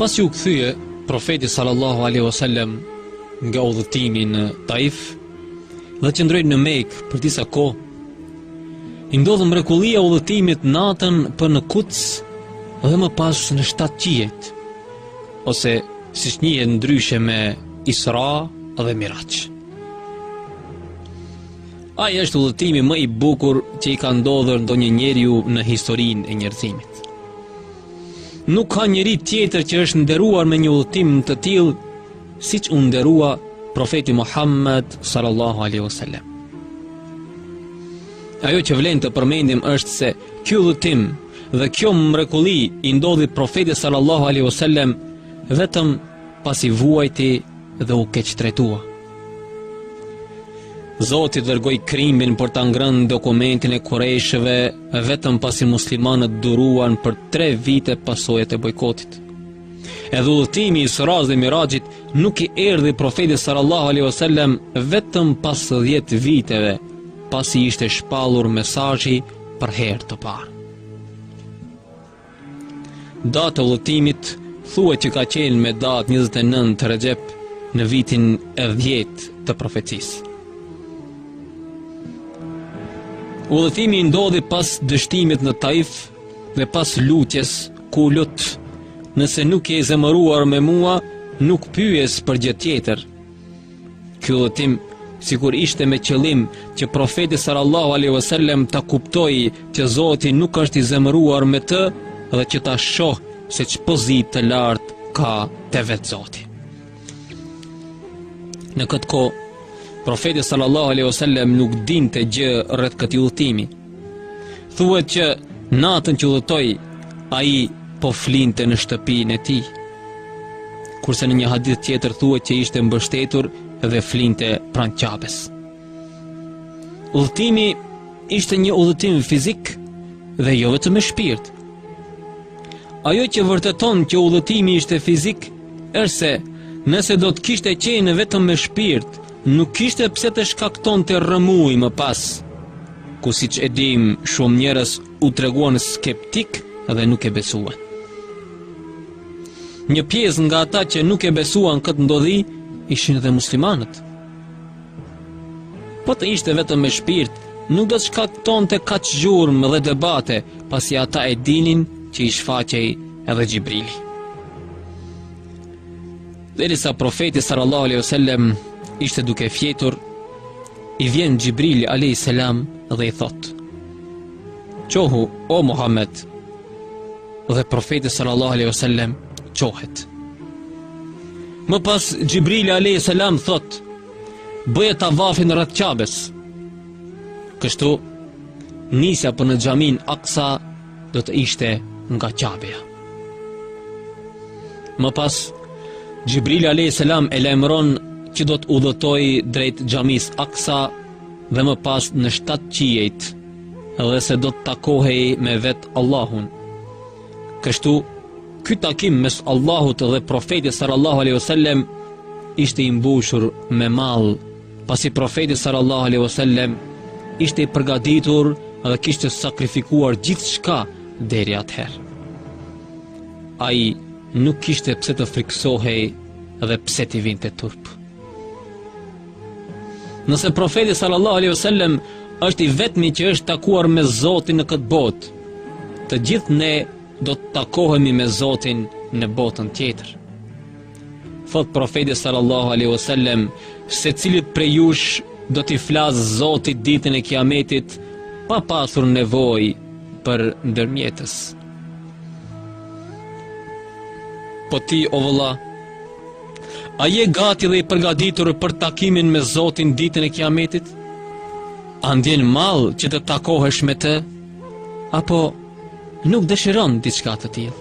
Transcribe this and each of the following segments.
Pasi u kthye, profeti sallallahu aleyhu sallem nga udhëtimi në Taif dhe qëndroi në Mekë për disa kohë, i ndodh mrekullia e udhëtimit natën për në Kuds dhe më pas në shtatë qiejt, ose siç njihet ndryshe me Isra dhe Miraxh. Ai është udhëtimi më i bukur që i ka ndodhur ndonjë njeriu në historinë e njerëzimit. Nuk ka njeri tjetër që është nderuar me një udhëtim të tillë siç u nderua profeti Muhammed sallallahu alaihi wasallam. Ajo që vlen të përmendim është se ky udhëtim dhe kjo mrekulli i ndodhi profetit sallallahu alaihi wasallam vetëm pasi vuajti dhe u keqtrajtua. Zoti dërgoi krimbin për ta ngrënë dokumentin e kurejshëve vetëm pasi muslimanët duruan për tre vite pasojat e bojkotit. Edhe udhëtimi i Israsë dhe Miraxhit nuk i erdhi profetit sallallahu alaihi wasallam vetëm pas 10 viteve, pasi ishte shpallur mesazhi për herë të parë. Data e udhëtimit thuhet që ka qenë me datë 29 Rexhep në vitin e 10 të profecisë. Udhëtimi ndodhi pas dështimit në Taif dhe pas lutjes ku lut nëse nuk je i zemëruar me mua nuk pyes për gjë tjetër Ky udhëtim sikur ishte me qëllim që profeti sallallahu alaihi wasallam ta kuptojë që Zoti nuk është i zemëruar me të dhe që ta shohë se ç'pozitë të lartë ka te vetë Zoti. Në këtë kohë profeti sallallahu alaihi wasallam nuk dinte gjë rreth këtij udhëtimi. Thuhet që natën që udhëtoi ai po flinte në shtëpinë e tij. Kurse në një hadith tjetër thuhet që ishte mbështetur dhe flinte pranë Qabesë. Udhëtimi ishte një udhëtim fizik dhe jo vetëm me shpirt. Ajo që vërteton që udhëtimi ishte fizik, është se nëse do të kishte qenë vetëm me shpirt Nuk kishte pse të shkaktonte rrëmujë më pas, ku siç e dimë shumë njerëz u treguan skeptikë dhe nuk e besuan. Një pjesë nga ata që nuk e besuan këtë ndodhi ishin edhe muslimanët. Po të ishte vetëm me shpirt, nuk do të shkaktonte kaq zhurmë dhe debate, pasi ata e dinin që i shfaqej edhe Xhibrili. Derisa profeti sallallahu alaihi wasallam ishte duke fjetur, i vjen Xhibrili alayhis salam dhe i thot: "Çohu o Muhammed." Dhe profeti sallallahu alaihi wasallam çohet. Më pas Xhibrili alayhis salam thot: "Bëje tavafin rreth Qabes." Kështu nisja për në xhaminë Aksa do të ishte nga Qabeja. Më pas, Xhibrili a.s. e lajmëron që do të udhëtojë drejt Xhamisë Aksa dhe më pas në shtatë qiejt dhe se do të takohej me vetë Allahun. Kështu, ky takim mes Allahut dhe profetit sallallahu alaihi wasallam ishte i mbushur me mall Pasi profeti sallallahu alaihi wasallam ishte i përgatitur dhe kishte sakrifikuar gjithçka deri atëherë. Ai nuk kishte pse të frikësohej dhe pse t'i vinte turp. Nëse profeti sallallahu alaihi wasallam është i vetmi që është takuar me Zotin në këtë botë, të gjithë ne do të takohemi me Zotin në botën tjetër. Thot profeti sallallahu alaihi wasallam, secilit prej jush do t'i flasë Zoti ditën e Kiametit pa pasur nevojë për ndërmjetës. Po ti o vëlla, a je gati dhe i përgatitur për takimin me Zotin ditën e Kiametit? A ndjen mall që të takohesh me të apo nuk dëshiron diçka të tillë?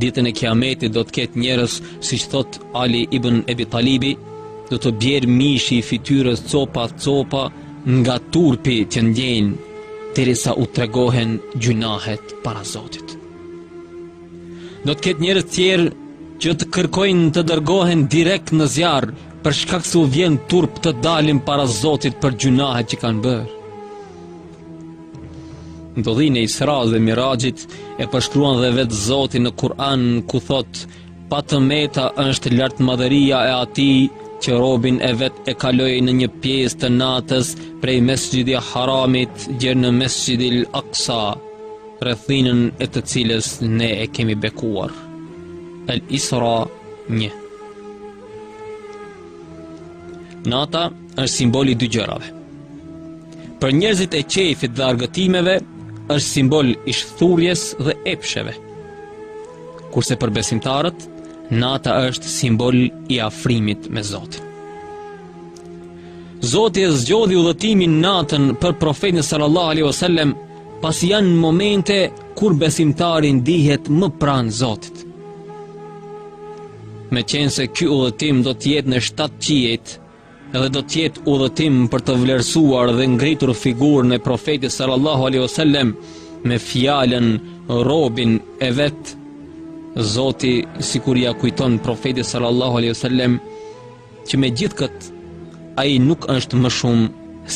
Ditën e Kiametit do të ketë njerëz, siç thot Ali ibn Ebi Talibi, do të bjerë mishi i fytyrës copa copa nga turpi që ndjejnë, derisa u tregohen gjynahet para Zotit. Do të ketë njerëz tjerë që të kërkojnë të dërgohen direkt në zjarr për shkak se u vjen turp të dalin para Zotit për gjynahet që kanë bërë. Ndodhinë e Isra dhe Miraxhit e përshkruan dhe vetë Zoti në Kur'an ku thot Pa të meta është lartmadhëria e atij që robin e vet e kaloi në një pjesë të natës prej mesxhidi haramit gjer në mesxhidil aksa rrethinën e të cilës ne e kemi bekuar. El Isra 1 Nata është simbol i dy gjërave. Për njerëzit e qejfit dhe argëtimeve është simbol i shthurjes dhe epsheve. Kurse për besimtarët, nata është simbol i afrimit me Zotin. Zoti e zgjodhi udhëtimin natën për profetin sallallahu alaihi wasallam, pasi janë momente kur besimtari ndihet më pranë Zotit. Meqenëse ky udhëtim do të jetë në 7 qiejt, Dhe do të jetë udhëtim për të vlerësuar dhe ngritur figurën e Profetit sallallahu alaihi wasallam me fjalën robin e vet. Zoti sikur ia kujton Profetit sallallahu alaihi wasallam që me gjithë këtë ai nuk është më shumë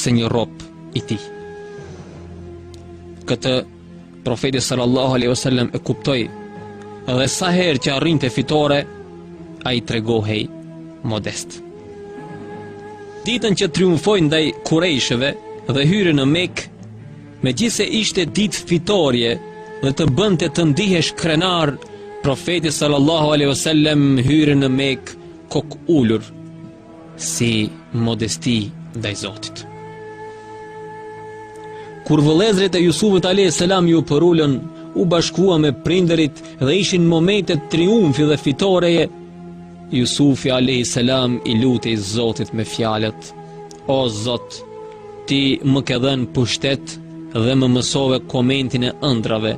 se një rob i tij. Këtë Profeti sallallahu alaihi wasallam e kuptoi dhe sa herë që arrinte fitore, ai tregohej modest. Ditën që triumfoi ndaj kurejshëve dhe hyri në Mekë, megjithëse ishte ditë fitorje dhe të bënte të ndihesh krenar, profeti sallallahu alaihi wasallam hyri në Mekë kokulur. si modesti ndaj Zotit. Kur vëllezërit e Jusufit alayhis salam iu përulën, u bashkua me prindërit dhe ishin momentet triumfi dhe fitoreje, Jusufi alayhis salam i lutej Zotit me fjalët: O Zot, ti më ke dhënë pushtet dhe më mësove komentin e ëndrrave.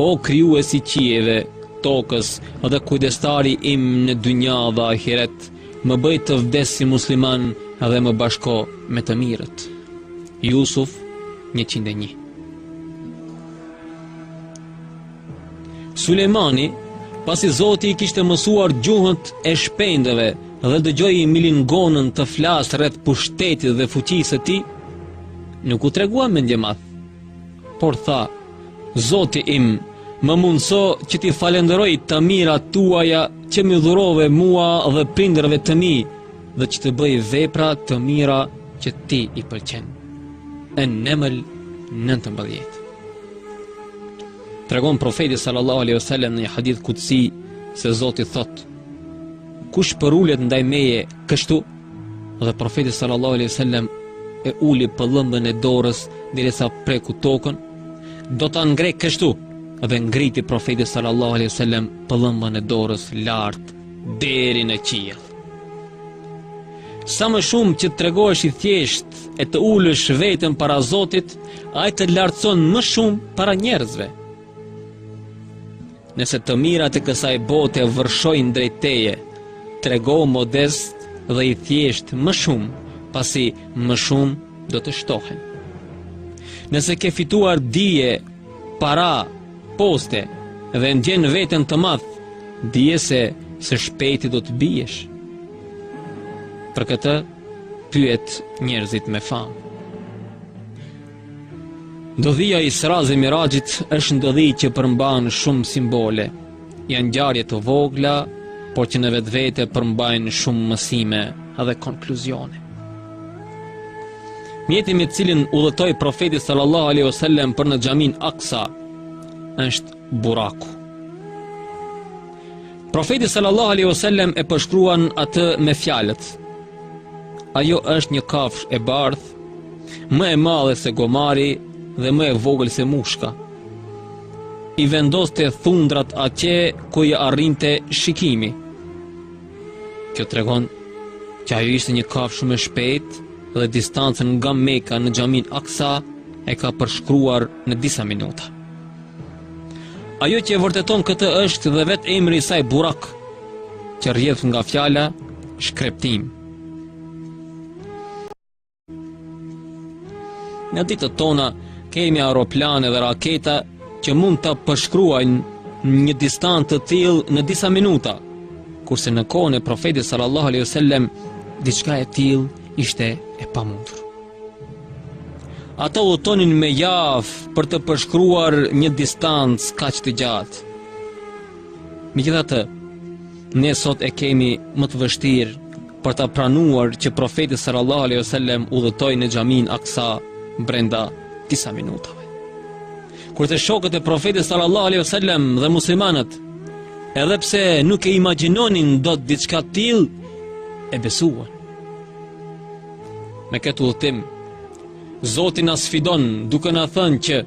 O krijues i qiejve, tokës dhe kujdestari im në dynja dhe ahiret, Më bëj të vdes si musliman dhe më bashko me të mirët. Jusuf 101 Sulejmani, pasi Zoti i kishte mësuar gjuhët e shpendëve dhe dëgjoi milingonën të flasë rreth pushtetit dhe fuqisë së tij, nuk u tregua mendjemadh. Por tha, Zoti im, më mundëso që t'i falenderoj të mirat e tua që m'i dhurove mua dhe prindërve të mi dhe që të bëj vepra të mira që ti i pëlqen. En-Neml nëntëmbëdhjetë. Tregon profeti sallallahu alaihi wasallam në një hadith kutsi se Zoti thotë, kush përulet ndaj meje kështu, Dhe profeti sallallahu alaihi wasallam e uli pëllëmbën e dorës derisa preku tokën, do ta ngre kështu dhe ngriti profeti sallallahu alaihi wasallam pëllëmbën e dorës lart deri në qiell. Sa më shumë që të tregohesh i thjeshtë e të ulësh veten para Zotit, ai të lartëson më shumë para njerëzve. Nëse të mirat e kësaj bote vërshojnë drejt teje, tregohu modest dhe i thjeshtë më shumë, pasi më shumë do të shtohen. Nëse ke fituar dije, para, poste dhe ndjen veten të madh, dije se së shpejti do të biesh. Për këtë pyet njerëzit me famë. Ndodhia i Isra dhe Miraxhit është ndodhi që përmban shumë simbole. Janë ngjarje të vogla, por që në vetvete përmbajnë shumë mësime dhe konkluzione. Mjeti me cilin udhëtoi profeti sallallahu alaihi wasallam për në xhaminë Aksa është Buraku. Profeti sallallahu alaihi wasallam e përshkruan atë me fjalët: Ajo është një kafshë e bardhë, më e madhe se gomari dhe më e vogël se mushka. I vendoste thundrat atje ku i arrinte shikimi. Kjo tregon që ajo ishte një kafshë shumë e shpejtë dhe distancën nga Mekka në xhaminë Aksa e ka përshkruar në disa minuta. Ajo që e vërteton këtë është dhe vetë emri i saj Burak, që rrjedh nga fjala shkreptimë. Në ditët tona kemi aeroplane dhe raketa që mund ta përshkruajnë një distancë të tillë në disa minuta, kurse në kohën e profetit sallallahu alaihi wasallam diçka e tillë ishte e pamundur. Ata udhëtonin me javë për të përshkruar një distancë kaq të gjatë. Megjithatë, ne sot e kemi më të vështirë për ta pranuar që profeti sallallahu alejhi wasallam udhëtoi në xhaminë Aksa brenda disa minutave. Kurse shokët e profetit sallallahu alejhi wasallam dhe muslimanët, edhe pse nuk e imagjinonin dot diçka të tillë, e besuan. Me këtë udhëtim, Zoti na sfidon duke na thënë që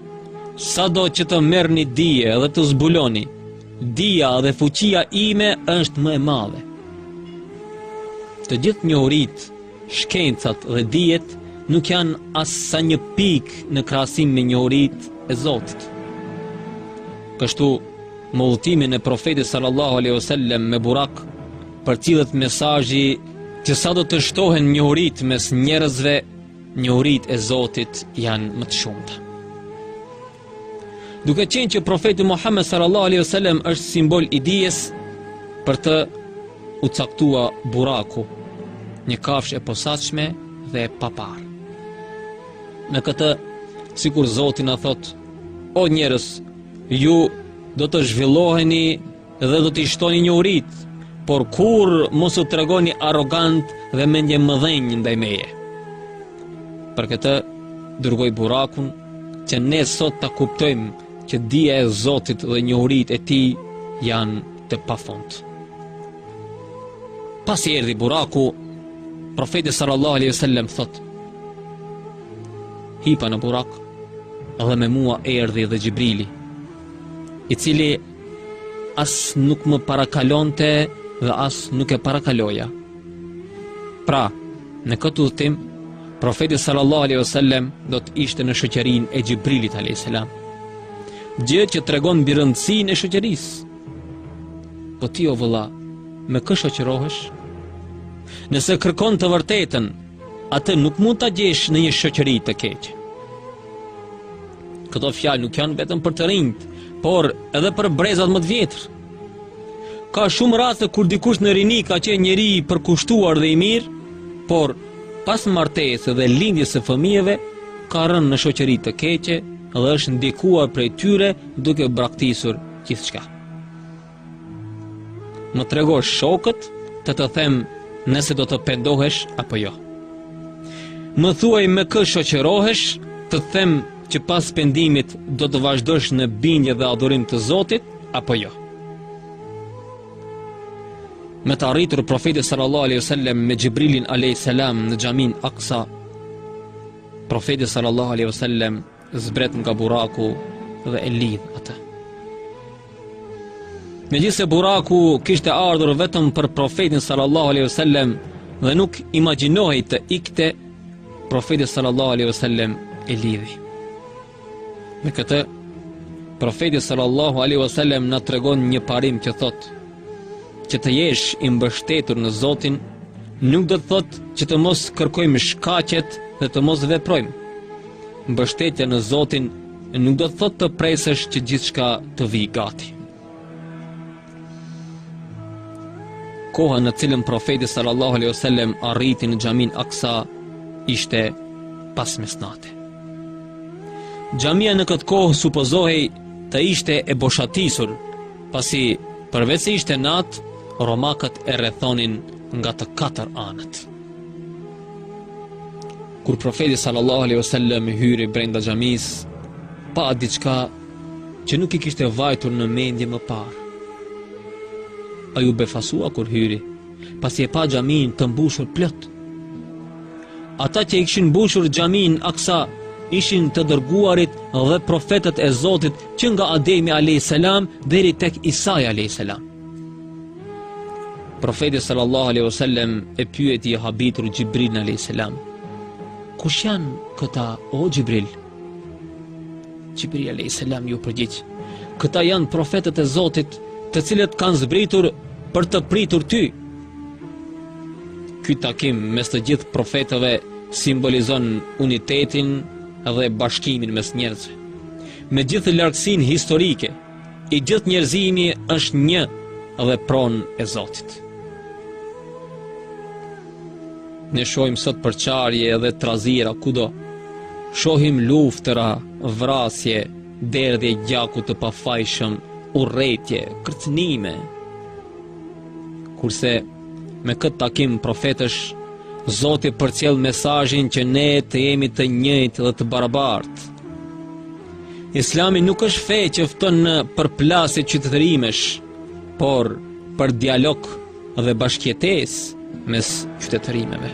sado që të merrni dije dhe të zbuloni, dija dhe fuqia ime është më e madhe. Të gjitha njohuritë, shkencat dhe dijet nuk janë as sa një pikë në krahasim me njohuritë e Zotit. Kështu, me udhëtimin e profetit sallallahu alaihi wasallam me burak Përcillet mesazhi që sa do të shtohen njohuritë mes njerëzve, njohuritë e Zotit janë më të shumta. Duke qenë që profeti Muhammed sallallahu alaihi wasallam është simbol i dijes për të u caktua buraku, një kafshë e posaçme dhe e paparë. Në këtë, sikur Zoti na thotë, o njerëz, ju do të zhvilloheni Dhe do t'i shtoni njohuritë, por kurrë mos u tregoni arrogantë dhe mendjemëdhenj ndaj meje. Për këtë dërgoi burakun që ne sot ta kuptojmë që dija e Zotit dhe njohuritë e tij janë të pafund. Pasi erdhi buraku, profeti sallallahu alaihi sallam thotë, hipa në burak, dhe me mua erdhi dhe Xhibrili, i cili As nuk më parakalonte dhe as nuk e parakaloja. Pra, në këtë udhëtim, profeti sallallahu alaihi wasallam do të ishte në shoqërinë e Xhibrilit alayhis salam. Gjë që tregon mbi rëndësinë e shoqërisë. Po ti o vëlla, me kë shoqërohesh? Nëse kërkon të vërtetën, atë nuk mund ta gjesh në një shoqëri të keqe. Këto fjalë nuk janë vetëm për të rinjtë, por edhe për brezat më të vjetër. Ka shumë raste kur dikush në rini ka qenë njeri i përkushtuar dhe i mirë, por pas martesës dhe lindjes së fëmijëve, ka rënë në shoqëri të keqe dhe është ndikuar prej tyre duke braktisur gjithçka. Më trego shokët të të them nëse do të pendohesh apo jo. Më thuaj me kë shoqërohesh, të them që pas pendimit do të vazhdosh në bindje dhe adhurim të Zotit apo jo. Me të arritur profeti sallallahu alaihi wasallam me Xhibrilin alaihi salam në xhaminë Aksa, profeti sallallahu alaihi wasallam zbret nga buraku dhe e lidh atë. Megjithëse buraku kishte ardhur vetëm për profetin sallallahu aleyhi sallem dhe nuk imagjinohej të ikte, profeti sallallahu aleyhi sallem e lidhi. Me këtë, profeti sallallahu aleyhi sallem na tregon një parim që thotë, Që të jesh i mbështetur në Zotin nuk do të thotë që të mos kërkojmë shkaqet dhe të mos veprojmë. Mbështetja në Zotin nuk do të thotë të presësh që gjithçka të vijë gati. Koha në të cilën profeti sallallahu alejhi wasallam arriti në xhaminë Aksa ishte pas mesnate. Xhamia në këtë kohë supozohej të ishte e boshatisur, Pasi, përveç se ishte natë, romakët e rrethonin nga të katër anët. Kur profeti sallallahu alaihi wasallam hyri brenda xhamisë, pa diçka që nuk i kishte vajtur në mendje më parë. Ai u befasua kur hyri. pasi e pa xhaminë të mbushur plot. Ata që e kishin mbushur xhaminë Aksa ishin të dërguarit dhe profetët e Zotit që nga Ademi alayhis salam deri tek Isai alayhis salam. Profeti sallallahu alaihi wasallam e pyeti i habitur Xhibrilin alayhis salam: "Kush janë këta o Xhibril?" Xhibrili alayhis salam iu përgjigj: Këta janë profetët e Zotit, të cilët kanë zbritur për të pritur ty. Ky takim mes të gjithë profetëve simbolizon unitetin dhe bashkimin mes njerëzve. Megjithë largësinë historike, I gjithë njerëzimi është një dhe pronë e Zotit. Ne shohim sot përçarje dhe trazira kudo. Shohim luftëra, vrasje, derdhje gjaku të pafajshëm, urrejtje, kërcënime. Kurse me këtë takim profetësh Zoti përcjell mesazhin që ne të jemi të njëjtë dhe të barabartë. Islami nuk është fe që fton në përplasje qytetërimesh, por për dialog dhe bashkëjetesë mes qytetërimeve.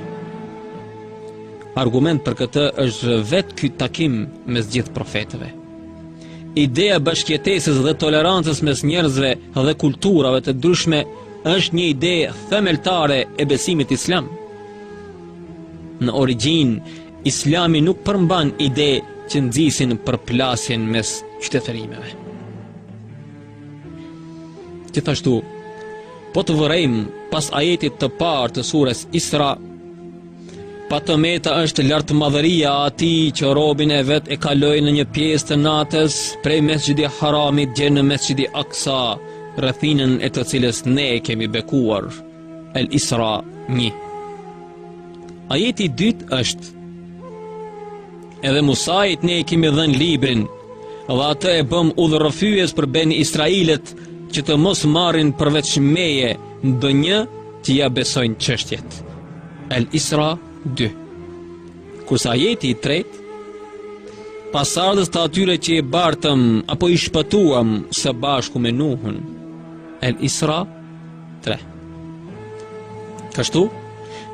Argument për këtë është vetë ky takim mes gjithë profetëve. Ideja e bashkëjetesës dhe tolerancës mes njerëzve dhe kulturave të ndryshme është një ide themeltare e besimit islam. Në origjinë Islami nuk përmban ide që nxisin përplasjen mes qytetërimeve. Gjithashtu, po të vërejmë pas ajetit të parë të surës Isra, pa të meta është lartëmadhëria e atij që robin e vet e kaloi në një pjesë të natës prej mesxhidi haramit gjer në mesxhidi aksa, rrethinën e të cilës ne e kemi bekuar. El Isra 1 Ajeti i dytë është Edhe Musait ne i kemi dhënë librin Dhe atë e bëmë udhërrëfyes për beni israilët Që të mos marrin përveç meje Ndonjë t'ia besojnë çështjet El Isra 2 Kurse ajeti i tretë Pasardhës të atyre që i bartëm Apo i shpëtuam Së bashku me Nuhun El Isra 2 3. Kështu,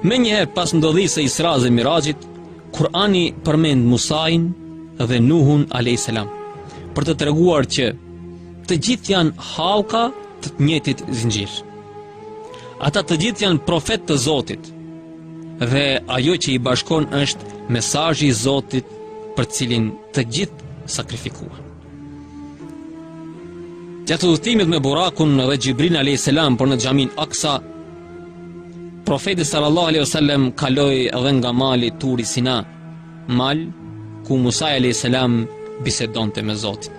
menjëherë pas ndodhisë Isra dhe Miraxhit, Kurani përmend Musain dhe Nuhun a.s. për të treguar që të gjithë janë halka të të njëtit zinxhir. Ata të gjithë janë profetë të Zotit dhe ajo që i bashkon është mesazhi i Zotit për cilin të gjithë sakrifikuan. Gjatë udhëtimit me Burakun dhe Xhibrilin alayhis salam për në xhaminë Aksa, profeti sallallahu alaihi wasallam kaloi edhe nga mali Turi Sina, mal ku Musai alayhis salam bisedonte me Zotin.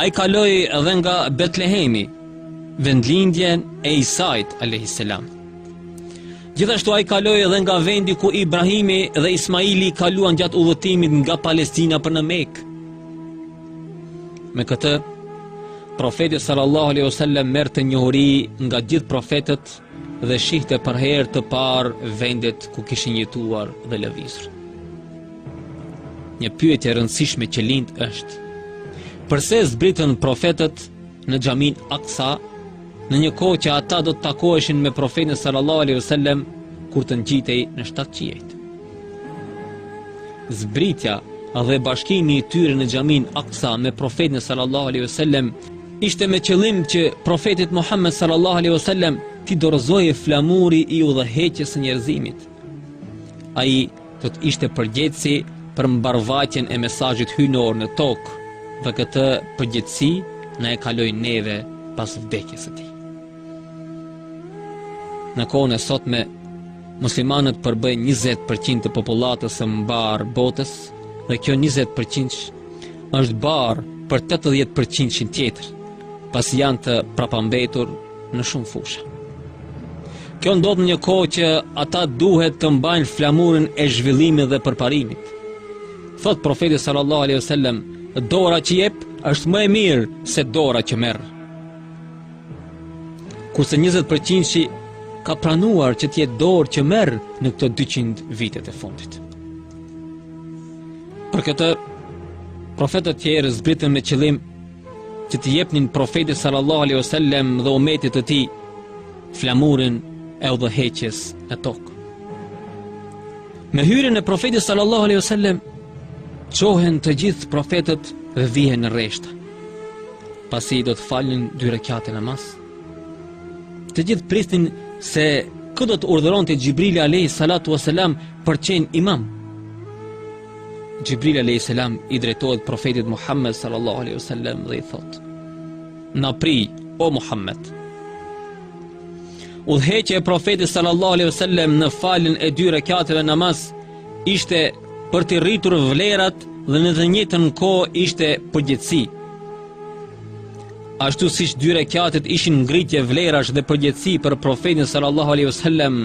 Ai kaloi edhe nga Betlehemi, vendlindjen e Isait alayhis salam. Gjithashtu ai kaloi edhe nga vendi ku Ibrahimi dhe Ismaili kaluan gjatë udhëtimit nga Palestina për në Mekë. Me këtë, profeti sallallahu alaihi wasallam merrte njohuri nga gjithë profetët dhe shihte për herë të parë vendet ku kishin jetuar dhe lëvizur. Një pyetje e rëndësishme që lind është: Përse zbritën profetët në xhaminë Aksa, në një kohë që ata do të takoheshin me profetin sallallahu alaihi wasallam kur të ngjitej në shtatë qiejt. Zbritja dhe bashkimi i tyre në xhaminë Aksa me profetin sallallahu alaihi wasallam ishte me qëllim që profetit Muhammed sallallahu alaihi wasallam t'i dorëzohej flamuri i udhëheqjes së njerëzimit. Ai do të ishte përgjegjësi për mbarëvajtjen e mesazhit hyjnor në tokë dhe këtë përgjegjësi na e kaloi neve pas vdekjes së tij. Në kohën e sotme, muslimanët përbëjnë 20% të popullatës së mbarë botës dhe kjo 20% është barrë për 80% tjetër, pasi janë të prapambetur në shumë fusha. Kjo ndodh në një kohë që ata duhet të mbajnë flamurin e zhvillimit dhe përparimit. Thotë profeti sallallahu alaihi wasallam, dora që jep është më e mirë se dora që merr. Kurse 20%-shi ka pranuar që të jetë dorë që merr në këto 200 vitet e fundit. Për këtë profetët e tjerë zbritën me qëllim që t'i jepnin profetit sallallahu alaihi wasallam dhe umetit të tij flamurin e udhëheqjes në tokë. Me hyrjen e profetit sallallahu alaihi wasallam çohen të gjithë profetët dhe vihen në rreshta. Pasi do të falnin dy rekate namaz. Të gjithë prisnin se kë do të urdhëronte Xhibrili alayhi salatu wasalam për të qenë imam. Xhibril alayhis salam i drejtohet profetit Muhammed sallallahu alaihi wasallam dhe i thotë: "Na prij, o Muhammed." Udhëheqja e profetit sallallahu alaihi wasallam në faljen e dy rekateve namaz ishte për të rritur vlerat dhe në të njëjtën kohë ishte përgjegjësi. Ashtu siç dy rekatet ishin ngritje vlerash dhe përgjegjësi për profetin sallallahu alaihi wasallam,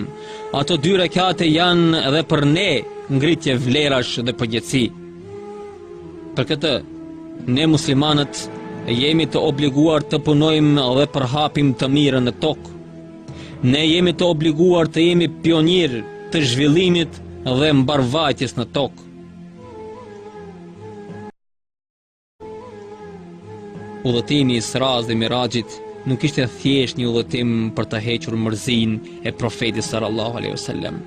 ato dy rekate janë dhe për ne ngritje vlerash dhe përgjegjësi. Për këtë, ne muslimanët jemi të obliguar të punojmë dhe përhapim të mirën në tokë. Ne jemi të obliguar të jemi pionierë të zhvillimit dhe mbarëvajtjes në tokë. Udhëtimi i Israsë dhe Miraxhit nuk ishte thjesht një udhëtim për të hequr mërzinë e profetit sallallahu alaihi wasallam,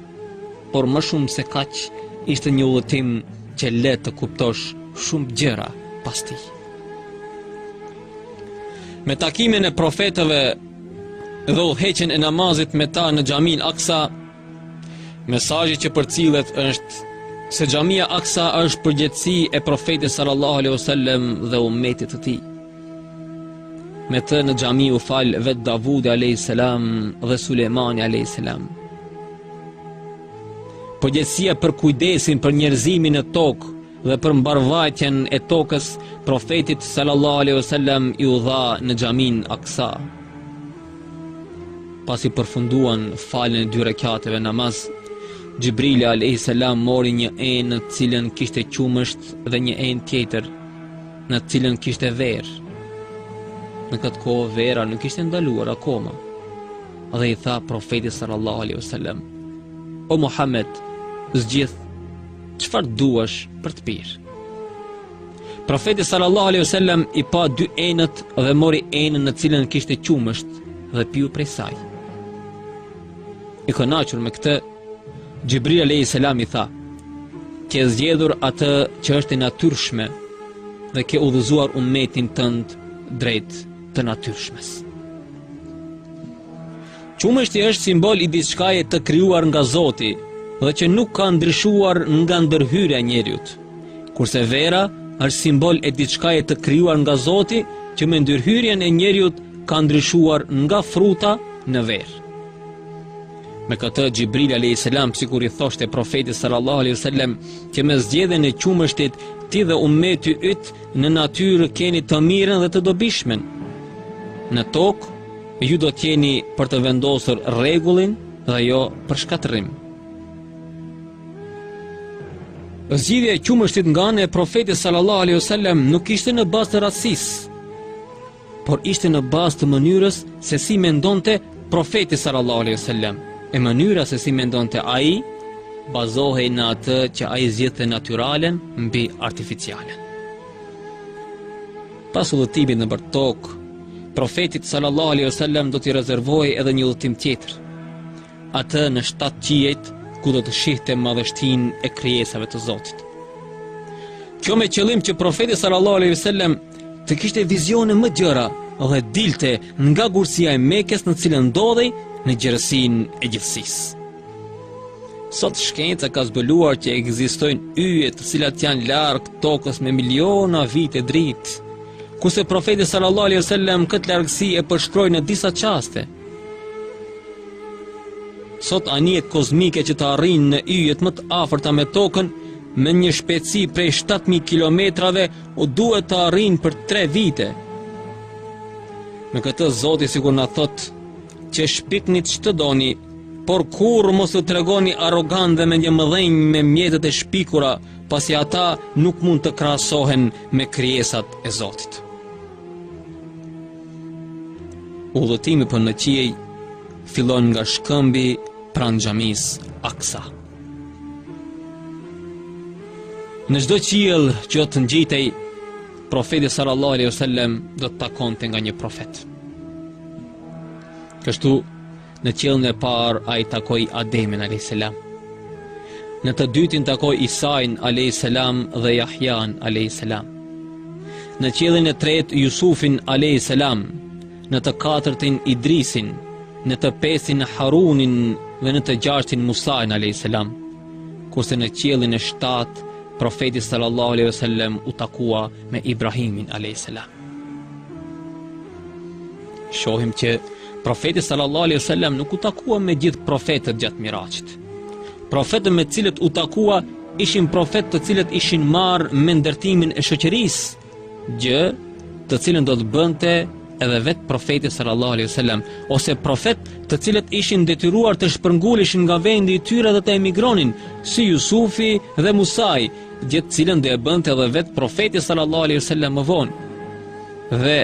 por më shumë se kaq ishte një udhëtim që lë të kuptosh shumë gjëra pas tij. Me takimin e profetëve dhe udhëheqjen e namazit me ta në xhaminë Aksa, Mesazhi që përcillet është se xhamia Aksa është përgjegjësi e profetit sallallahu alaihi wasallam dhe ummetit të tij. Me të në xhami u fal vetë Davudi alayhis salam dhe Sulejmani alayhis salam. Përgjegjësia për kujdesin për njerëzimin në tokë dhe për mbarëvajtjen e tokës profetit sallallahu alaihi wasallam iu dha në xhaminë Aksa. Pasi përfunduan faljen e dy rekateve namaz, Xhibrili alayhi salam mori një enë në të cilën kishte qumësht dhe një enë tjetër në të cilën kishte verë. Në këtë kohë vera nuk ishte ndaluar akoma. Dhe i tha profetit sallallahu alaihi wasallam: "O Muhammed, zgjidh çfarë të duash për të pirë." Profeti sallallahu alaihi wasallam i pa dy enët dhe mori enën në të cilën kishte qumësht dhe piu prej saj. I kënaqur me këtë, Xhibril alaihi salam i tha: "Ke zgjedhur atë që është e natyrshme dhe ke udhëzuar ummetin tënd drejt të natyrshmes." Qumështi është simbol i diçkaje të krijuar nga Zoti dhe që nuk ka ndryshuar nga ndërhyrja e njeriut. Kurse vera është simbol e diçkaje të krijuar nga Zoti që me ndërhyrjen e njeriut ka ndryshuar nga fruta në verë. Me këtë Xhibril alayhis salam sikur i thoshte profetit sallallahu alaihi wasallam që me zgjedhjen e qumështit ti dhe ummeti yt në natyrë keni të mirën dhe të dobishmen. Në tokë ju do të jeni për të vendosur rregullin dhe jo për shkatërrim. Zgjidhja e qumështit nga anë e Profetit sallallahu alaihi wasallam nuk ishte në bazë të rastësisë, por ishte në bazë të mënyrës se si mendonte Profeti sallallahu alaihi wasallam. E mënyra se si mendonte ai bazohej në atë që ai zgjidhte natyralen mbi artificialen. Pas udhëtimit në tokë, Profetit sallallahu alaihi wasallam do t'i rezervohej edhe një udhëtim tjetër. Atë në shtatë qiejt ku do të shihte madhështinë e krijesave të Zotit. Kjo me qëllim që profeti sallallahu alejhi ue sellem të kishte vizione më gjëra dhe dilte nga gurësia e mekes në cilën ndodhej në gjerësinë e gjithësisë. Sot shkenca ka zbuluar që ekzistojnë yje të cilat janë larg tokës me miliona vite dritë, kurse profeti sallallahu alejhi ue sellem këtë largësi e përshkroi në disa çaste, Sot anijet kozmike që të arrijnë në yjet më të afërta me Tokën me një shpejtësi prej 7000 kilometrave u duhet të arrijnë për 3 vite. Me këtë Zoti sikur na thotë që shpikni ç'të doni, por kurrë mos u tregoni arrogantë dhe mendjemëdhenj me mjetet e shpikura, pasi ata nuk mund të krahasohen me krijesat e Zotit. Udhëtimi për në qiej fillon nga shkëmbi pranë xhamisë Aksa. Në çdo qiell që të ngjitej profeti sallallahu alaihi wasallam do të takonte nga një profet. Kështu Në qiellin e parë ai takoi Ademin alayhis salam. Në të dytin takoi Isain alayhis salam dhe Jahjan alayhis salam. Në qiellin e tretë Jusufin alayhis salam, në të katërtin Idrisin, në të pestin Harunin dhe në të gjashtin Musain alayhis salam. Kurse në qiellin e shtatë profeti sallallahu alaihi wasallam u takua me Ibrahimin alayhis salam. Shohim që profeti sallallahu alaihi wasallam nuk u takua me gjithë profetët gjatë Miraxhit. Profetët me të cilët u takua ishin profetë të cilët ishin marrë me ndërtimin e shoqërisë, gjë të cilën do të bënte edhe vetë profeti sallallahu alaihi wasallam ose profetë të cilët ishin detyruar të shpërnguleshin nga vendi i tyre dhe të emigronin si Jusufi dhe Musai gjë të cilën do e bënte edhe vetë profeti sallallahu alaihi wasallam më vonë. Dhe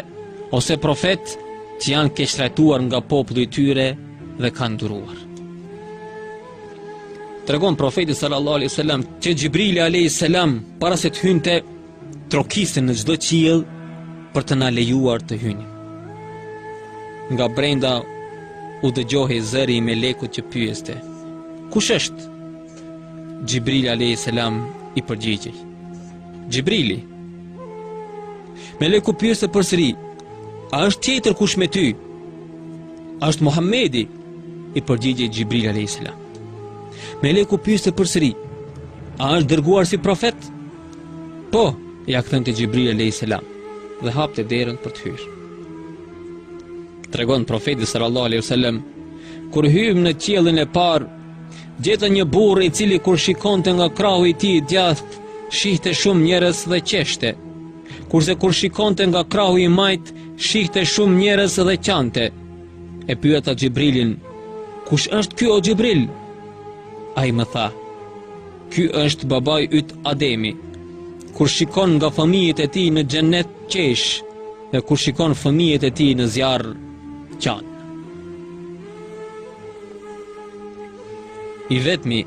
ose profetë që janë keqtrajtuar nga populli i tyre dhe kanë duruar. Tregon profeti sallallahu alaihi wasallam që Xhibrili alaihi salam para se të hynte trokiste në çdo qiell për të na lejuar të hynim. Nga brenda u dëgjohej zëri i melekut që pyeste: Kush është? Xhibril alayhis salam i përgjigjej. Xhibrili Meleku pyeste përsëri A është tjetër kush me ty Është Muhammedi I përgjigjej Xhibril a.s. Meleku pyeste përsëri A është dërguar si profet Po Ia kthente Xhibril a.s. Dhe hapte derën për të hyrë Tregon profeti sallallahu alaihi wasallam Kur hymë në qiellin e parë Gjetëm një burrë i cili kur shikonte nga krahu i tij i djathtë, shihte shumë njerëz dhe qeshte. Kurse kur shikonte nga krahu i majtë, shihte shumë njerëz dhe qante. E pyeta Xhibrilin, "Kush është ky o Xhibril?" Ai më tha, "Ky është babai yt Ademi. Kur shikon nga fëmijët e tij në xhennet qesh, dhe kur shikon fëmijët e tij në zjarr, qan." I vetmi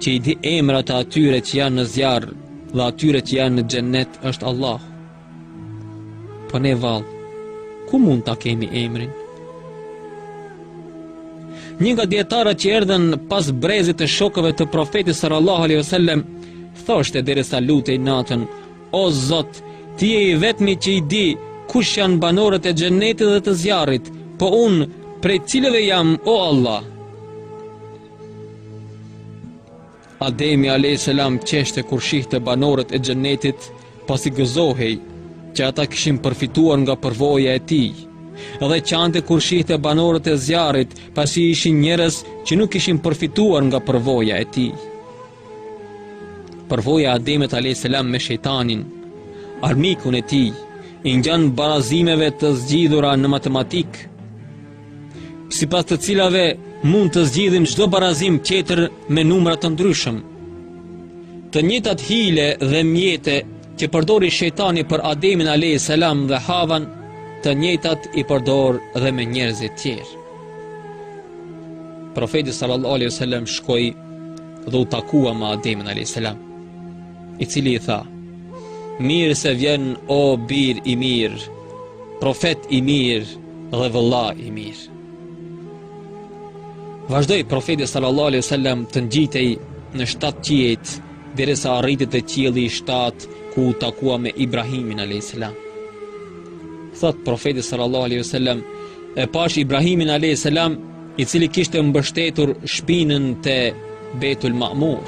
që i di emrat e atyre që janë në zjarr dhe atyre që janë në xhennet është Allah. Po ne vallë, ku mund ta kemi emrin? Një nga dijetarët që erdhën pas brezit të shokëve të profetit sallallahu alaihi wasallam thoshte derisa lutej natën, O Zot, Ti je i Vetmi që i di kush janë banorët e Xhennetit dhe të Zjarrit, po unë prej cilëve jam, o Allah? Ademi a.s. qeshte kur shihte banorët e xhennetit pasi gëzohej që ata kishin përfituar nga përvoja e tij dhe qante kur shihte banorët e zjarrit pasi ishin njerëz që nuk kishin përfituar nga përvoja e ti. Përvoja e Ademit a.s. me shejtanin, armikun e tij, i ngjan barazimeve të zgjidhura në matematikë, sipas të cilave mund të zgjidhim çdo barazim tjetër me numra të ndryshëm. Të njëjtat hile dhe mjete që përdori shejtani për Ademin a.s. dhe Havan, të njëjtat i përdor dhe me njerëzit tjerë. Profeti sallallahu alaihi wasallam shkoi dhe u takua me Ademin alaihi salam, i cili i tha: "Mirë se vjen o bir i mirë, profet i mirë dhe vëlla i mirë." Vazhdoi profeti sallallahu alaihi wasallam të ngjitej në shtatë qiejt derisa arriti te qielli i shtatë ku u takua me Ibrahimin alaihi salam. Thotë profeti sallallahu alaihi wasallam E pashë Ibrahimin alayhis salam, i cili kishte mbështetur shpinën te Betul Ma'mur.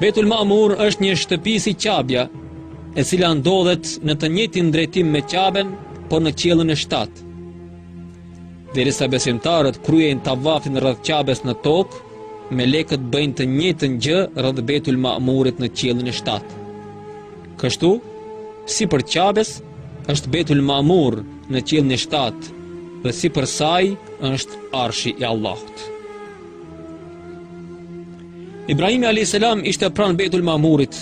Betul Ma'mur është një shtëpi si Qabja, e cila ndodhet në të njëjtin drejtim me Qaben, por në qiellin e shtatë. Derisa besimtarët kryejnë tavafin rreth Qabes në tokë, melekët bëjnë të njëjtën gjë rreth Betul Ma'murit në qiellin e shtatë. Kështu, sipër Qabes, është Betul Mamur në qiellin e shtatë, dhe sipër saj është arshi i Allahut. Ibrahimi a.s. ishte pranë Betul Mamurit,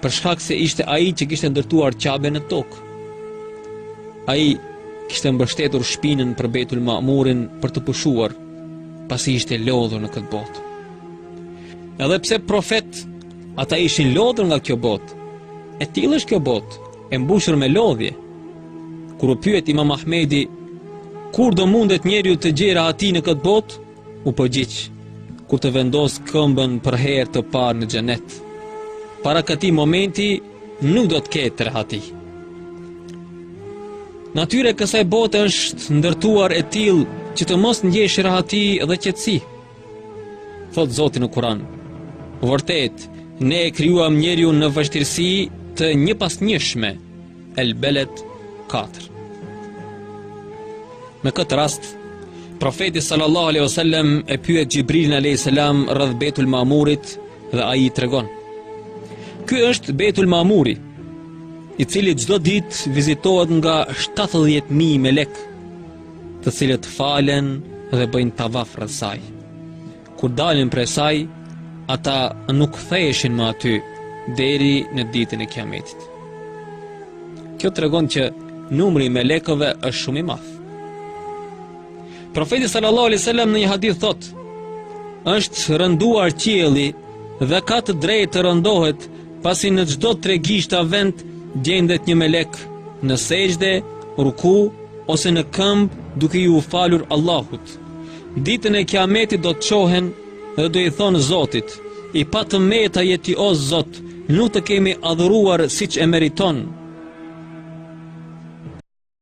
për shkak se ishte ai që kishte ndërtuar Qaben në tokë. Ai kishte mbështetur shpinën për Betul Mamurin për të pushuar, pasi ishte lodhur në këtë botë. Edhe pse profet Ata ishin lodhur nga kjo botë. E tillë është kjo botë, e mbushur me lodhje. Kur u pyet Imam Ahmedi, kur do mundet njeriu të gjejë rahati në këtë botë, u përgjigj, kur të vendosë këmbën për herë të parë në xhenet. Para këtij momenti nuk do të ketë rahati. Natyra e kësaj bote është ndërtuar e tillë që të mos ndjesh rahati dhe qetësi. Thotë Zoti në Kur'an: Vërtet, ne e krijuam njeriun në vështirësi të njëpasnjëshme. El Beled 4. Me këtë rast, profeti sallallahu alejhi wasallam e pyet Xhibrilin alejhi salam rreth Betul Mamurit dhe ai i tregon. Ky është Betul Mamuri, i cili çdo ditë vizitohet nga 70.000 melek. të cilët falen dhe bëjnë tavaf rreth saj. Kur dalin prej saj, ata nuk kthehen më aty deri në ditën e Kiametit. Kjo tregon që numri i melekëve është shumë i madh. Profeti sallallahu alaihi wasallam në një hadith thotë: "Është rënduar qielli dhe ka të drejtë të rëndohet Pasi në çdo tre gishta vend gjendet një melek në sexhde, ruku ose në këmbë duke iu falur Allahut. Ditën e Kiametit do të çohen dhe do i thonë Zotit: "I pa të meta je ti o Zot, nuk të kemi adhuruar siç e meriton."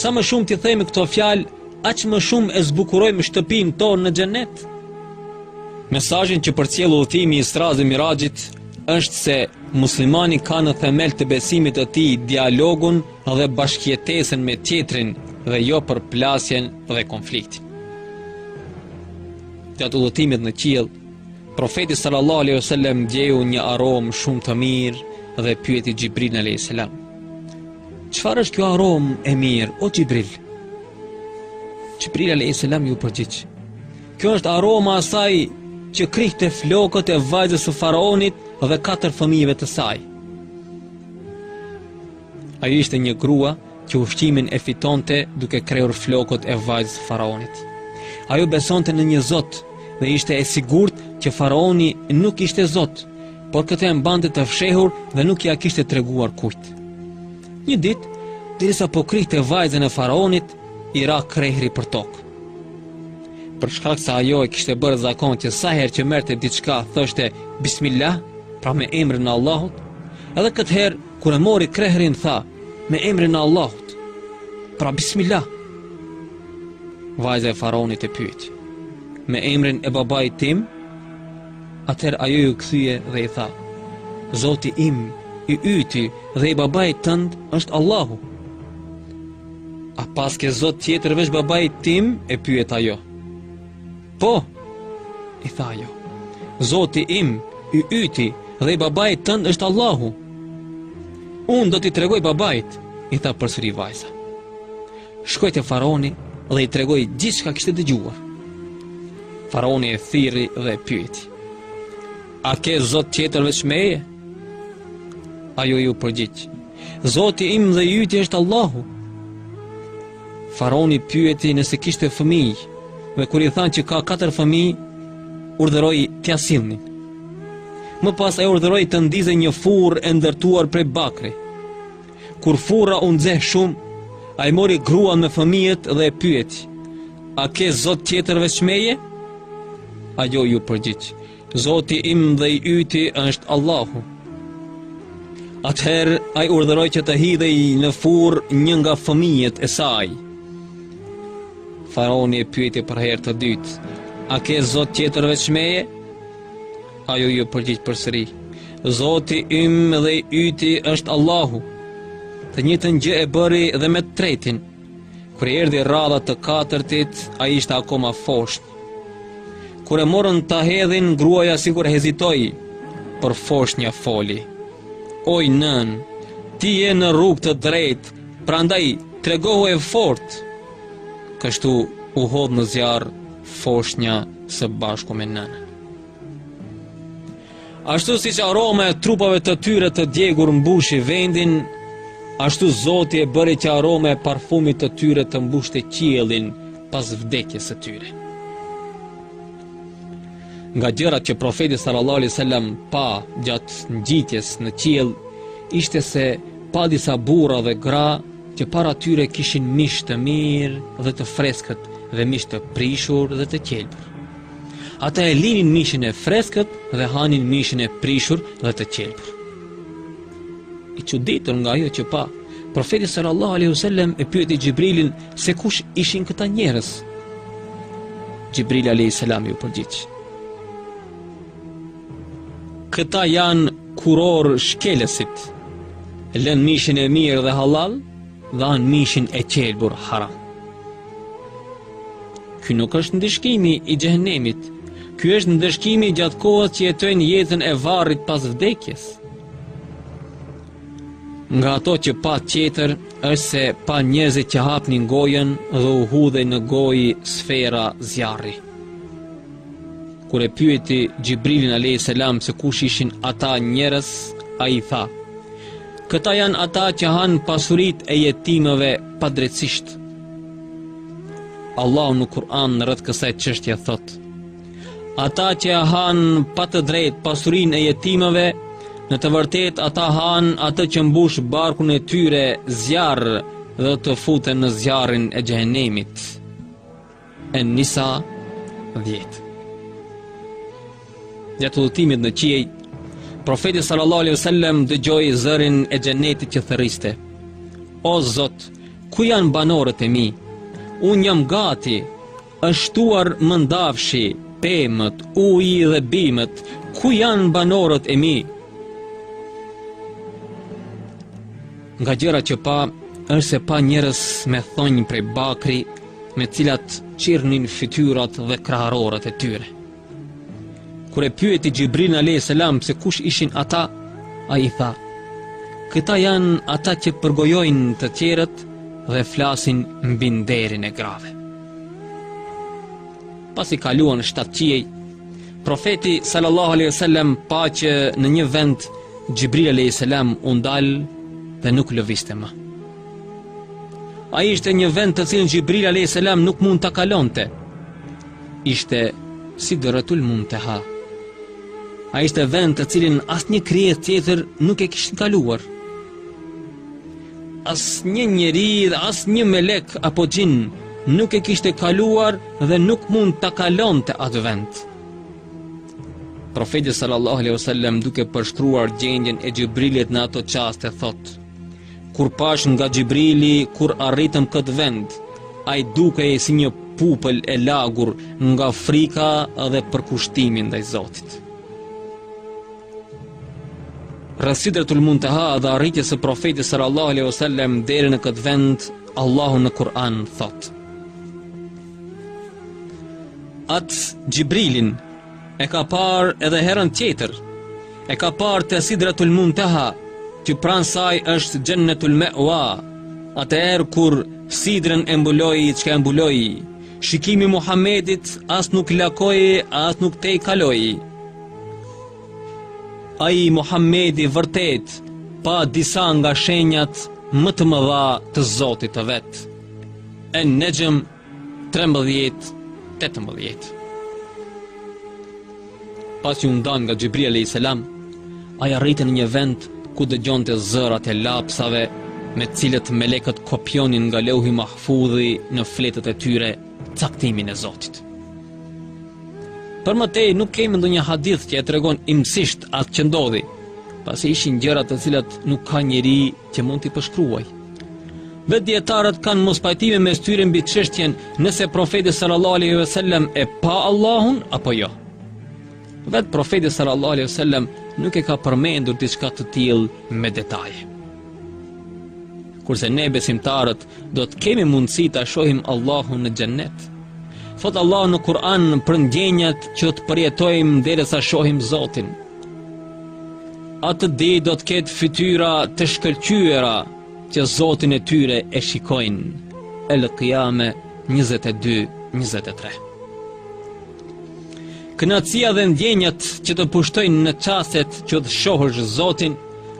Sa më shumë t'i themi këto fjalë, aq më shumë e zbukurojmë shtëpinë tonë në xhenet. Mesazhi që përcjell udhëtimi i Isras dhe Miraxhit është se muslimani ka në themel të besimit të tij dialogun dhe bashkëjetesën me tjetrin dhe jo përplasjen dhe konfliktin. Gjatë udhëtimit në qiell, profeti sallallahu alejhi wasallam ndjeu një aromë shumë të mirë dhe pyeti Xhibrilin alayhis salam. Çfarë është kjo aromë e mirë, o Xhibril? Xhibril a.s. iu përgjigj. Kjo është aroma e asaj që krihte flokët e vajzës së faraonit dhe katër fëmijëve të saj. Ajo ishte një grua që ushqimin e fitonte duke krehur flokët e vajzës së faraonit. Ajo besonte në një Zot dhe ishte e sigurt që faraoni nuk ishte Zot, Por këtë e mbante të fshehur dhe nuk ia kishte treguar kujt. Një ditë, derisa po krihte vajzën e faraonit, i ra krehri për tokë. Për shkak se ajo e kishte bërë zakon që sa herë që merrte diçka thoshte bismillah, pra me emrin e Allahut, edhe këtë herë kur e mori krehrin tha me emrin e Allahut, pra bismillah. Vajza e faraonit e pyeti: "Me emrin e babait tim?" Atëherë ajo iu kthye dhe i tha: Zoti im, i yti dhe i babait tënd është Allahu. A paske zot tjetër veç babait tim? e pyet ajo. Po, i tha ajo. Zoti im, i yti dhe i babait tënd është Allahu. Unë do t'i tregoj babait, i tha përsëri vajza. Shkoi te faraoni dhe i tregoi gjithçka kishte dëgjuar. Faraoni e thirri dhe e pyeti: A ke zot tjetër veç meje? Ajo iu përgjigj: Zoti im dhe i yti është Allahu. Faraoni pyeti nëse kishte fëmijë dhe kur i thanë që ka katër fëmijë, urdhëroi t'ia sillnin. Më pas ai urdhëroi të ndizej një furrë e ndërtuar prej bakri. Kur furra u nxeh shumë, ai mori gruan me fëmijët dhe e pyeti: "A ke zot tjetër veç meje?" Ajo iu përgjigj: "Zoti im dhe i yti është Allahu." Atëherë ai urdhëroi që të hidhej në furrë një nga fëmijët e saj. Faraoni e pyeti për herë të dytë: "A ke zot tjetër veç meje?" Ajo iu përgjigj përsëri, Zoti im dhe i yti është Allahu. Të njëjtën gjë e bëri dhe me të tretin. Kur i erdhi radha të katërtit, ai ishte akoma foshnjë. Kur e morën ta hedhin, gruaja sikur hezitoi, por foshnja foli. Oj nënë, ti je në rrugë të drejtë, prandaj tregohu e fortë. Kështu u hodh në zjarr foshnja së bashku me nënën. Ashtu siç aroma e trupave të tyre të djegur mbushi vendin, ashtu zoti e bëri që aroma e parfumit të tyre të mbushte qiellin pas vdekjes së tyre. Nga gjërat që profeti sallallahu alaihi wasallam pa gjatë ngjitjes në qiell ishte se pa disa burra dhe gra që para tyre kishin mish të mirë dhe të freskët dhe mish të prishur dhe të qelbur. Ata e linin mishin e freskët dhe hanin mishin e prishur dhe të qelbur. I çuditur nga ajo që pa, profeti sallallahu alaihi wasallam e pyeti Xhibrilin se kush ishin këta njerëz. Xhibril alaihi salam iu përgjigj. Këta janë kurorëshkelësit. Lënë mishin e mirë dhe hallall, Dhe hanë mishin e qelbur haram. Ky nuk është ndëshkimi i xhehenemit. Ky është ndëshkimi gjatë kohës që jetojnë jetën e varrit pas vdekjes. Nga ato që pa tjetër është se pa njerëzit që hapnin gojën dhe u hudhej në gojë sfera zjarri. Kur e pyeti Xhibrilin alayhis salam se kush ishin ata njerëz, ai tha: Këta janë ata që hanë pasuritë e jetimëve padrejtësisht. Allahu në Kur'an rreth kësaj çështje thotë Ata që e hanë pa të drejtë pasurinë e jetimëve Në të vërtetë ata hanë atë që mbush barkun e tyre zjarr Dhe do të futen në zjarrin e xhehenemit En Nisa 10 Gjatë udhëtimit në qiej, profeti sallallahu alaihi wasallam dëgjoi zërin e xhenetit që thërriste. O Zot, ku janë banorët e mi? Unë jam gati, është shtuar mëndafshi, pemët, uji dhe bimët, ku janë banorët e mi? Nga gjërat që pa, është se pa njerëz me thonj prej bakri, me të cilat çirnin fytyrat dhe kraharorët e tyre. Kur e pyeti Xhibrilin alayhis salam se kush ishin ata, ai i tha: Këta janë ata që përgojojnë të tjerët dhe flasin mbi nderin e grave. Pasi kaluan shtatë qiej, Profeti sallallahu alaihi wasallam pa që në një vend Xhibril alaihi salam u ndal dhe nuk lëviste më. Ai ishte një vend të cilin Xhibril alaihi salam nuk mund ta kalonte. Ishte Sidretul Munteha. Ai ishte vend të cilin asnjë krijesë tjetër nuk e kishte kaluar. Asnjë njeri dhe asnjë melek apo xhin nuk e kishte kaluar dhe nuk mund ta kalonte atë vend. Profeti sallallahu alejhi wasallam duke përshkruar gjendjen e Xhibrilit në ato çaste thotë: Kur pashë nga Xhibrili kur arritëm këtë vend, ai dukej si një pupël e lagur nga frika dhe përkushtimi ndaj Zotit. Rreth Sidratul Muntaha dhe arritjes së Profetit sallallahu alaihi wasallam deri në këtë vend, Allahu në Kur'an thotë: Atë Xhibrilin e ka parë edhe herën tjetër. E ka parë te Sidratul Muntaha, që pranë saj është Xhennetul Me'ua. Atëherë kur Sidrën e mbuloi, çka e mbuloi, shikimi i Muhamedit as nuk lakoi, as nuk tejkaloi. Ai Muhamedi vërtet pa disa nga shenjat më të mëdha të Zotit të vet. En Nexhm 13 18. Pasi u ndan nga Xhibrili alejhi salam, ai arriti në një vend ku dëgjonte zërat e lapsave me të cilët melekët kopjonin nga Leuhi Mahfudhi në fletët e tyre caktimin e Zotit. Për më tej nuk kemi ndonjë hadith që e tregon imtësisht atë që ndodhi, pasi ishin gjëra të cilat nuk ka njeri që mund t'i përshkruajë. Vetë dijetarët kanë mospajtime mes tyre mbi çështjen nëse profeti sallallahu alaihi ve sellem e pa Allahun apo jo. Vetë profeti sallallahu alaihi ve sellem nuk e ka përmendur diçka të tillë me detaje. Kurse ne besimtarët Do të kemi mundësi ta shohim Allahun në xhennet. Thotë Allahu në Kur'an për ndjenjat që do të përjetojmë derisa shohim Zotin. Atë ditë do të ketë fytyra të shkëlqyera që Zotin e tyre e shikojnë. El Kijame 22-23. Kënaqësia dhe ndjenjat që të pushtojnë në çastet që do të shohësh Zotin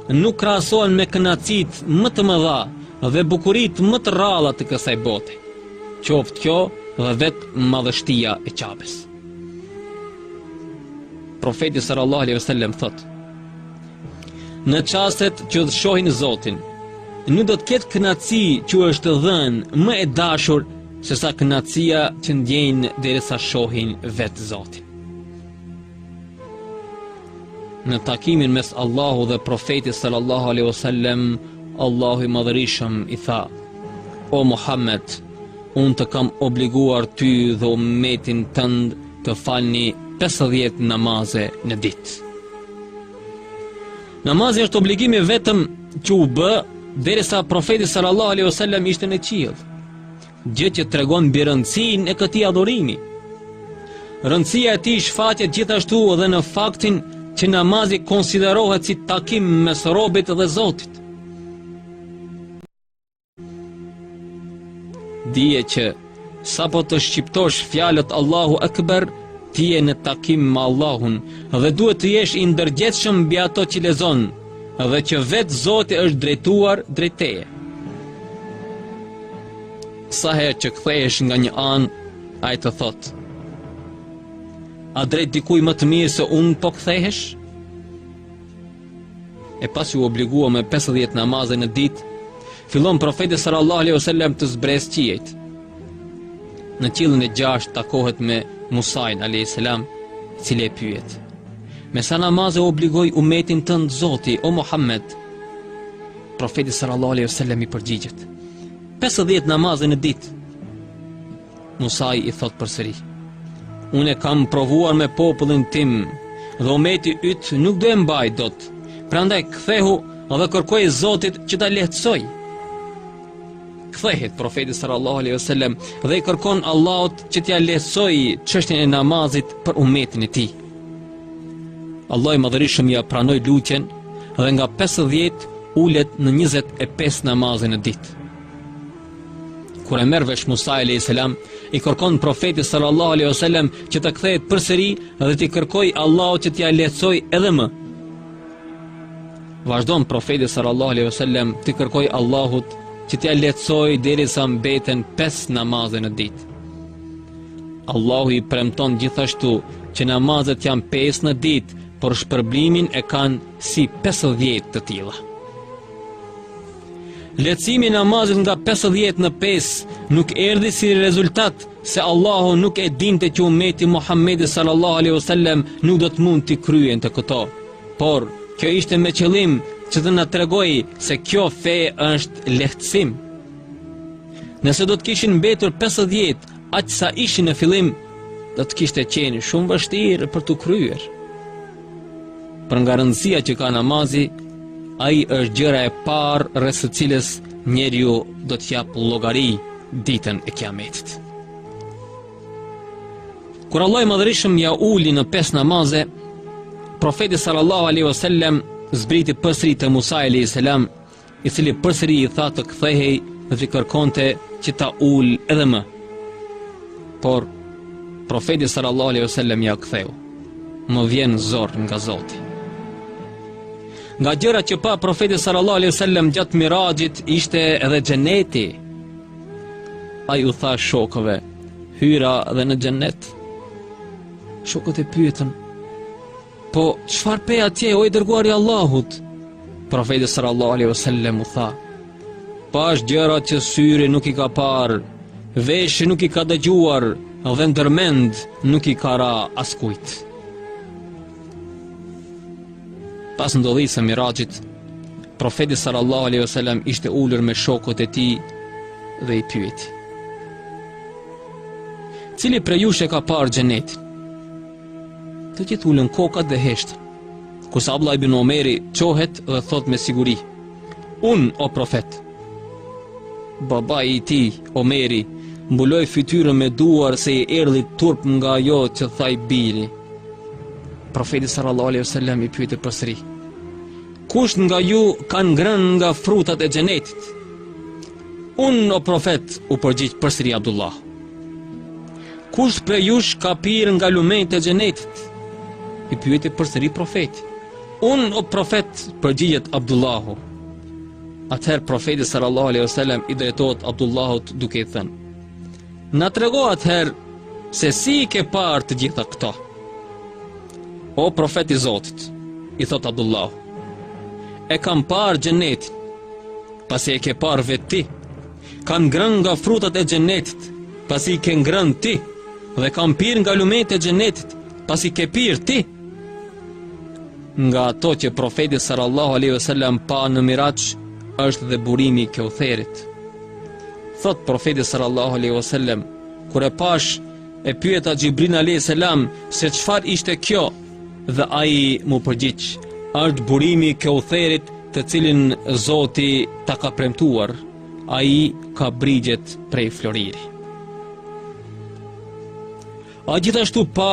nuk krahasohen me kënaqësitë më të mëdha dhe bukuritë më të rralla të kësaj bote. Qoftë kjo dhe vetë madhështia e Qabes. Profeti sallallahu alejhi wasallam thotë: Në çastet që do të shohin Zotin, nuk do të ketë kënaqësi që u është dhënë më e dashur sesa kënaqësia që ndjejnë derisa shohin vetë Zotin. Në takimin mes Allahut dhe Profetit sallallahu alaihi wasallam, Allahu i Madhërishëm i tha: O Muhammed, unë të kam obliguar ty dhe ummetin tënd të falni 50 namaze në ditë. Namazi është obligimi i vetëm që u bë derisa profeti sallallahu alaihi wasallam ishte në qiell. gjë që tregon mbi rëndësinë e këtij adhurimi. Rëndësia e tij shfaqet gjithashtu edhe në faktin që namazi konsiderohet si takim mes robit dhe Zotit. Dije që sapo të shqiptosh fjalët Allahu Ekber, ti je në takim me Allahun dhe duhet të jesh i ndërgjegjshëm mbi ato që lexon. Dhe që vetë Zoti është drejtuar drejt teje. Sa herë që kthehesh nga një anë, ai të thotë: A drejt dikujt më të mirë se unë po kthehesh? E pasi u obligua me 50 namaze në ditë, fillon profeti sallallahu alejhi wasallam të zbresë qiejt. Në qiellin e gjashtë takohet me Musain alejhi salam, i cili e pyet: Me sa namaze e obligoi umetin tënd Zoti o Muhammed? Profeti sallallahu alaihi wasallam i përgjigjet: 50 namaze në ditë. Musai i thotë përsëri: Unë e kam provuar me popullin tim dhe umeti yt nuk do e mbajë dot. Prandaj kthehu dhe kërkoji Zotit që ta lehtësojë. Kthehet profeti sallallahu alaihi wasallam dhe i kërkon Allahut që t'ia lehtësojë çështjen e namazit për umetin e tij. Allahu i madhërishëm ia pranoi lutjen dhe nga 50 ulet në 25 namaze në ditë. Kur e merr vesh Musa alejhi selam, i kërkon profetit sallallahu alaihi wasallam që të kthehet përsëri dhe t'i kërkojë Allahut që t'ia lehtësojë edhe më. Vazhdon profeti sallallahu alaihi wasallam t'i kërkojë Allahut që t'ia lehtësojë derisa mbeten 5 namaze në ditë. Allahu i premton gjithashtu që namazet janë pesë në ditë, por shpërblimin e kanë si 50 të tilla. Lehtësimi i namazit nga 50 në 5 nuk erdhi si rezultat se Allahu nuk e dinte që umeti i Muhammedit sallallahu alejhi ue sellem nuk do të mund t'i kryente këto. Por, kjo ishte me qëllim që të na tregojë se kjo fe është lehtësim. Nëse do të kishin mbetur 50 aq sa ishin në fillim, do të kishte qenë shumë vështirë për t'u kryer. Për nga rëndësia që ka namazi, ai është gjëra e parë rreth së cilës njeriu do të japë llogari ditën e Kiametit. Kur Allahu i madhërishëm ia uli në pesë namaze, profeti sallallahu alaihi wasallam zbriti përsëri te Musa alaihi salam i cili përsëri i tha të kthehej dhe t'i kërkonte që ta ulë edhe më. Por profeti sallallahu alejhi ue sellem ia ktheu: "Më vjen zor nga Zoti." Nga gjërat që pa profeti sallallahu alejhi ue sellem gjatë Miraxhit ishte edhe xheneti. Ai u tha shokëve: "Hyra dhe në xhenet." Shokët e pyetën: Po, çfarë pe atje, o i dërguari i Allahut? Profeti sallallahu alejhi ue sellem u tha, pashë gjëra që syri nuk i ka parë, veshi nuk i ka dëgjuar, dhe ndër mend nuk i ka ra askujt. Pas ndodhisë së Miraxhit, profeti sallallahu alejhi ue sellem ishte ulur me shokët e tij dhe i pyeti. Cili prej jush e ka parë xhenetin? Të gjithë ulën kokat dhe heshtën. Kurse Abdullah ibn Omeri çohet dhe thotë me siguri: "Unë o profet." Babai i tij, Omeri, mbuloi fytyrën me duar se i erdhi turp nga ajo që tha i biri. Profeti sallallahu alaihi wasallam i pyeti përsëri: "Kush nga ju ka ngrënë nga frutat e xhenetit?" Unë o profet, u përgjigj përsëri Abdullahu. Kush prej jush ka pirë nga lumenjtë e xhenetit? I pyeti përsëri profeti. Unë o profet, përgjigjet Abdullahu. Atëherë profeti sallallahu alejhi wasallam i drejtohet Abdullahut duke i thënë: Na trego atëherë se si i ke parë të gjitha këto. O profet i Zotit, i thotë Abdullahu. E kam parë xhenetin. Pasi e ke parë vetë ti, kam ngrënë nga frutat e xhenetit, pasi i ke ngrënë ti dhe kam pirë nga lumenjtë e xhenetit, pasi ke pirë ti. Nga ato që profeti sallallahu alaihi wasallam pa në Miraxh është dhe burimi i Keutherit. Thotë profeti sallallahu alaihi wasallam, kur e pashë e pyeta Xhibrilin alaihi salam se çfarë ishte kjo, Dhe ai m'u përgjigj, është burimi i Keutherit të cilin Zoti ta ka premtuar, ai ka brigjet prej floriri. Ai gjithashtu pa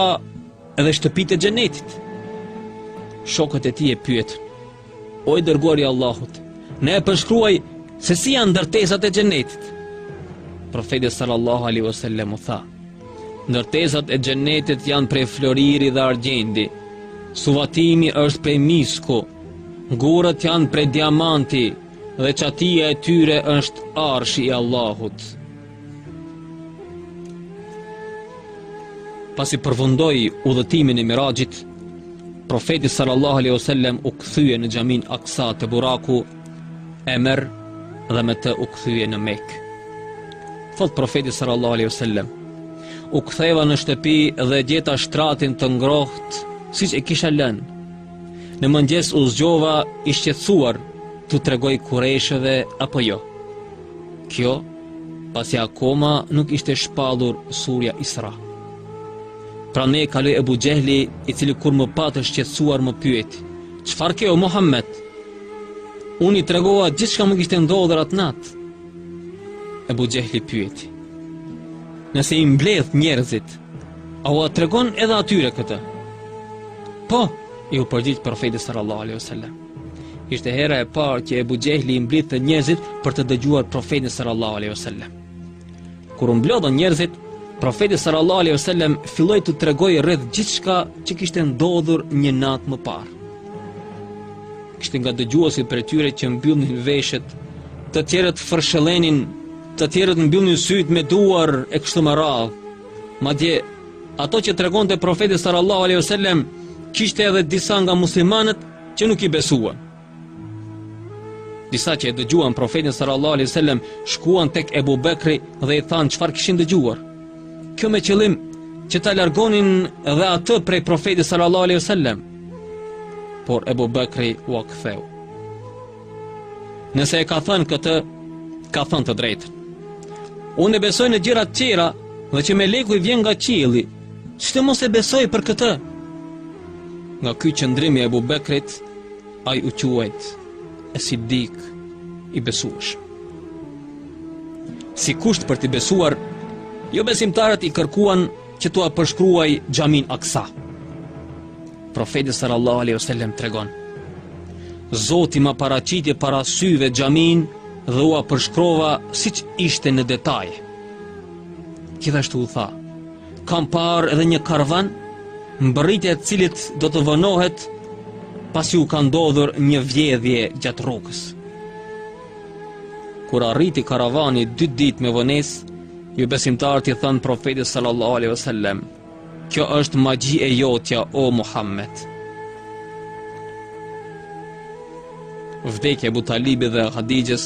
edhe shtëpitë e xhenetit. Shokët e tij e pyetën, O i dërguar i Allahut, na e përshkruaj se si janë ndërtesat e xhenetit. Profeti sallallahu alaihi wasallam u tha: Ndërtesat e xhenetit janë prej floriri dhe argjendi. Suvatimi është prej misku. Gurët janë prej diamanti dhe çatia e tyre është Arshi i Allahut. Pasi përfundoi udhëtimin e Miraxhit, profeti sallallahu alaihi wasallam u kthye në xhaminë Aksa te Buraku, e merr dhe me të u kthye në Mekë. Thotë profeti sallallahu alaihi wasallam, u ktheva në shtëpi dhe gjeta shtratin të ngrohtë siç e kisha lënë. Në mëngjes u zgjova i shqetësuar t'u tregoj kurejshëve apo jo. Kjo pasi akoma nuk ishte shpallur surja Isra. Pranë më kaloi Ebu Xhehli i cili kur më pa të shqetësuar më pyet, çfarë ke o Muhamed? Unë i tregova gjithçka më kishte ndodhur atë natë. Ebu Xhehli pyeti, nëse i mbledh njerëzit, a ua tregon edhe atyre këtë? Po, iu përgjigj profeti sallallahu alaihi wasallam. Ishte hera e parë që Ebu Xhehli i mblidhte njerëzit për të dëgjuar profetin sallallahu alaihi wasallam. Kur u mblodhën njerëzit, profeti sallallahu alaihi wasallam filloi t'u tregojë rreth gjithçka që kishte ndodhur një natë më parë. Kishte nga dëgjuesit prej tyre që mbyllnin veshët, të tjerët fërshëllenin, të tjerët mbyllnin sytë me duar e kështu me radhë. Madje ato që tregonte profeti sallallahu alaihi wasallam kishte edhe disa nga muslimanët që nuk i besuan. Disa që e dëgjuan profetin sallallahu alaihi wasallam shkuan tek Ebu Bekri dhe i thanë çfarë kishin dëgjuar. Kjo me qëllim që ta largonin dhe atë prej profetit sallallahu alaihi wasallam. Por Ebu Bekri ua ktheu. Nëse e ka thënë këtë, ka thënë të drejtën. Unë e besoj në gjëra të tjera dhe që meleku i vjen nga qielli, Ç'të mos e besoj për këtë? Nga ky qëndrim i Ebu Bekrit, ai u quajt es-Sidik i besueshmi. Si kusht për t'i besuar, jobesimtarët i kërkuan që t'ua përshkruajë xhaminë Aksa. Profeti sallallahu alaihi wasallam tregon: Zoti ma paraqiti para syve xhaminë dhe ua përshkrova siç ishte në detaje. Gjithashtu u tha, kam parë edhe një karvan, mbërritja e cilit do të vonohet pasi u ka ndodhur një vjedhje gjatë rrugës. Kur arriti karavani dy ditë me vonesë, jobesimtarët i thanë profetit sallallahu alaihi wasallam, kjo është magji e jotja o Muhammed. Vdekja e Ebu Talibit dhe Hadixhes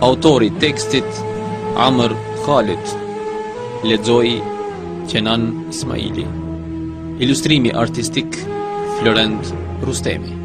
Autori tekstit Amr Khalid Ledzoj Qenan Ismaili Ilustrimi artistik Florent Rustemi